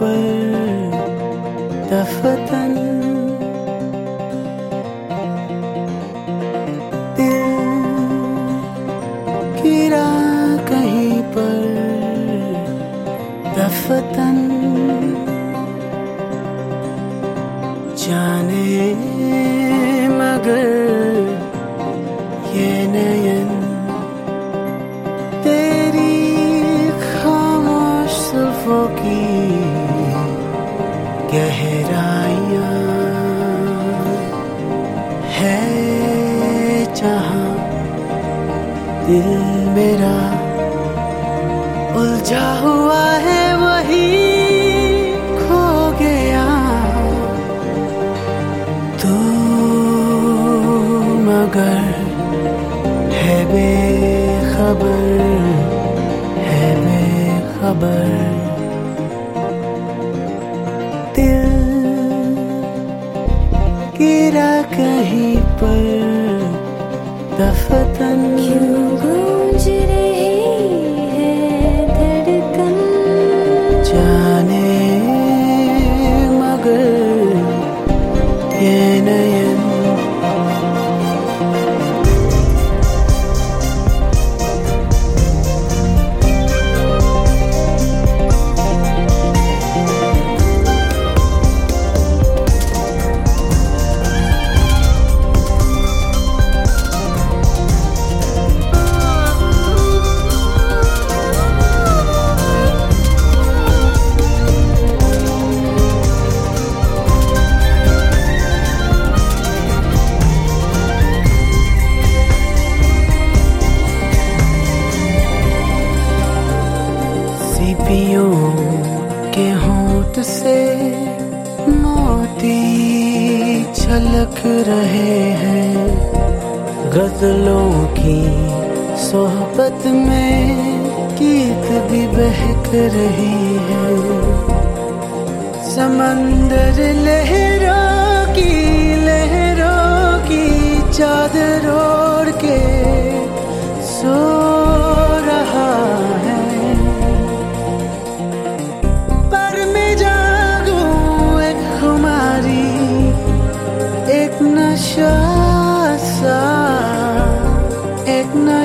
पर दफतन दिल कहीं पर दफतन जाने मगर ये नयन गहराइयाँ है जहाँ दिल मेरा उलझा हुआ है, वही खो गया। तू मगर है बेखबर है बेखबर। गिरा कहीं पर दफतन। क्यों गूंज रही है धड़कन। जाने सीपियों के होंठ से मोती छलक रहे हैं। गजलों की सोहबत में गीत भी बहक रही है। समंदर लहरों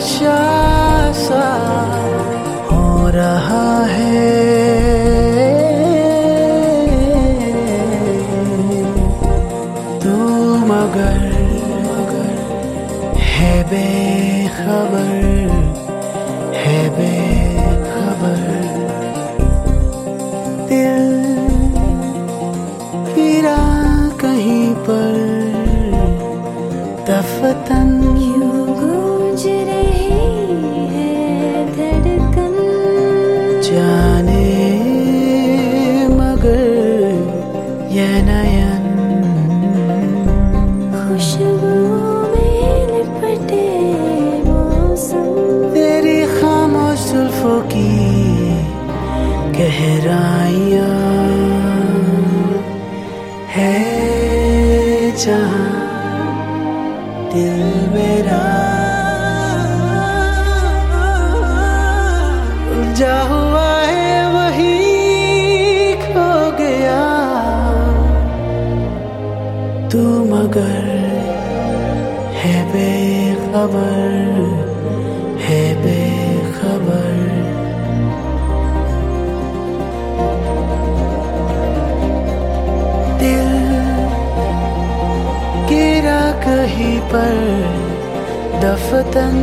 नशा सा हो रहा है। तू मगर मगर है बेखबर है बेखबर। दिल गिरा कहीं पर, दफतन जाने मगर ये नयन। खुशबू में लिपटे मौसम। तेरी खामोश जुल्फों की गहराइयाँ है जहाँ दिल मेरा मगर है बेखबर है बेखबर। दिल गिरा कहीं पर दफतन